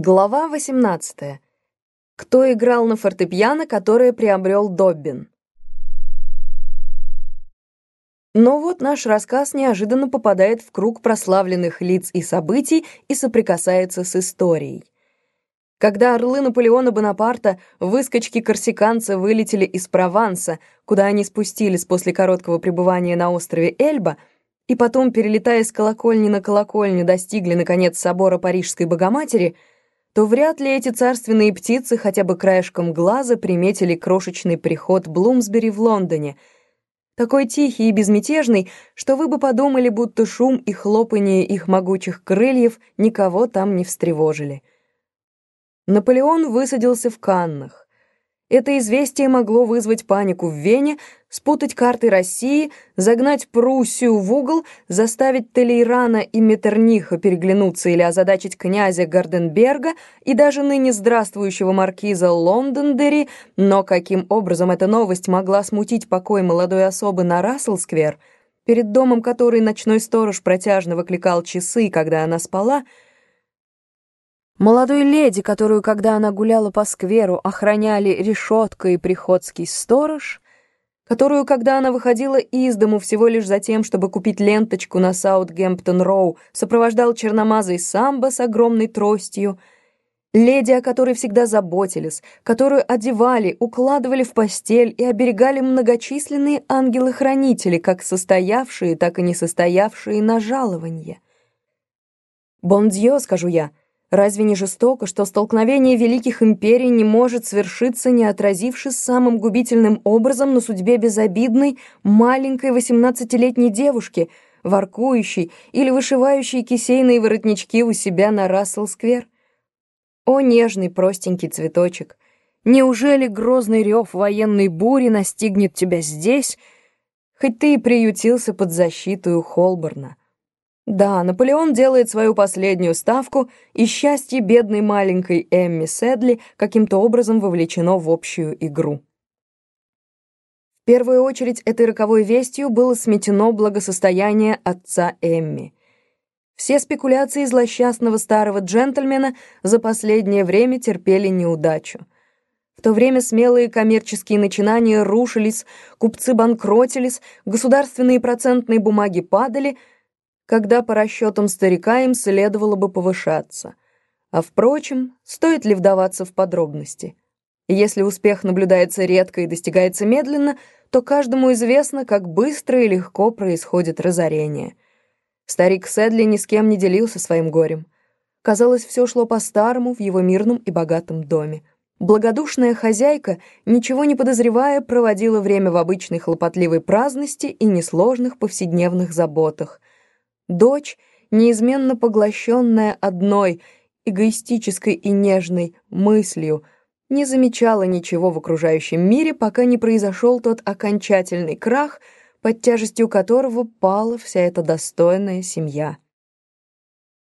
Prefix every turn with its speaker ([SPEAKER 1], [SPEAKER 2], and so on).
[SPEAKER 1] Глава 18. Кто играл на фортепиано, которое приобрел Доббин? Но вот наш рассказ неожиданно попадает в круг прославленных лиц и событий и соприкасается с историей. Когда орлы Наполеона Бонапарта, выскочки-корсиканца, вылетели из Прованса, куда они спустились после короткого пребывания на острове Эльба, и потом, перелетая с колокольни на колокольню, достигли, наконец, собора Парижской Богоматери — то вряд ли эти царственные птицы хотя бы краешком глаза приметили крошечный приход Блумсбери в Лондоне, такой тихий и безмятежный, что вы бы подумали, будто шум и хлопанье их могучих крыльев никого там не встревожили. Наполеон высадился в Каннах. Это известие могло вызвать панику в Вене, спутать карты России, загнать Пруссию в угол, заставить Толейрана и Меттерниха переглянуться или озадачить князя Гарденберга и даже ныне здравствующего маркиза Лондондери, но каким образом эта новость могла смутить покой молодой особы на Рассел-сквер, перед домом которой ночной сторож протяжно выкликал часы, когда она спала — Молодой леди, которую, когда она гуляла по скверу, охраняли решетка и приходский сторож, которую, когда она выходила из дому всего лишь за тем, чтобы купить ленточку на Саутгемптон-Роу, сопровождал черномазый самбо с огромной тростью, леди, о которой всегда заботились, которую одевали, укладывали в постель и оберегали многочисленные ангелы-хранители, как состоявшие, так и несостоявшие на жалование. «Бондье», — скажу я, — Разве не жестоко, что столкновение великих империй не может свершиться, не отразившись самым губительным образом на судьбе безобидной маленькой восемнадцатилетней девушки, воркующей или вышивающей кисейные воротнички у себя на Рассел-сквер? О, нежный простенький цветочек! Неужели грозный рев военной бури настигнет тебя здесь, хоть ты и приютился под защитой у Холборна? Да, Наполеон делает свою последнюю ставку, и счастье бедной маленькой Эмми Седли каким-то образом вовлечено в общую игру. В первую очередь этой роковой вестью было сметено благосостояние отца Эмми. Все спекуляции злосчастного старого джентльмена за последнее время терпели неудачу. В то время смелые коммерческие начинания рушились, купцы банкротились, государственные процентные бумаги падали — когда по расчетам старика им следовало бы повышаться. А впрочем, стоит ли вдаваться в подробности? Если успех наблюдается редко и достигается медленно, то каждому известно, как быстро и легко происходит разорение. Старик Сэдли ни с кем не делился своим горем. Казалось, все шло по-старому в его мирном и богатом доме. Благодушная хозяйка, ничего не подозревая, проводила время в обычной хлопотливой праздности и несложных повседневных заботах. Дочь, неизменно поглощенная одной, эгоистической и нежной мыслью, не замечала ничего в окружающем мире, пока не произошел тот окончательный крах, под тяжестью которого пала вся эта достойная семья.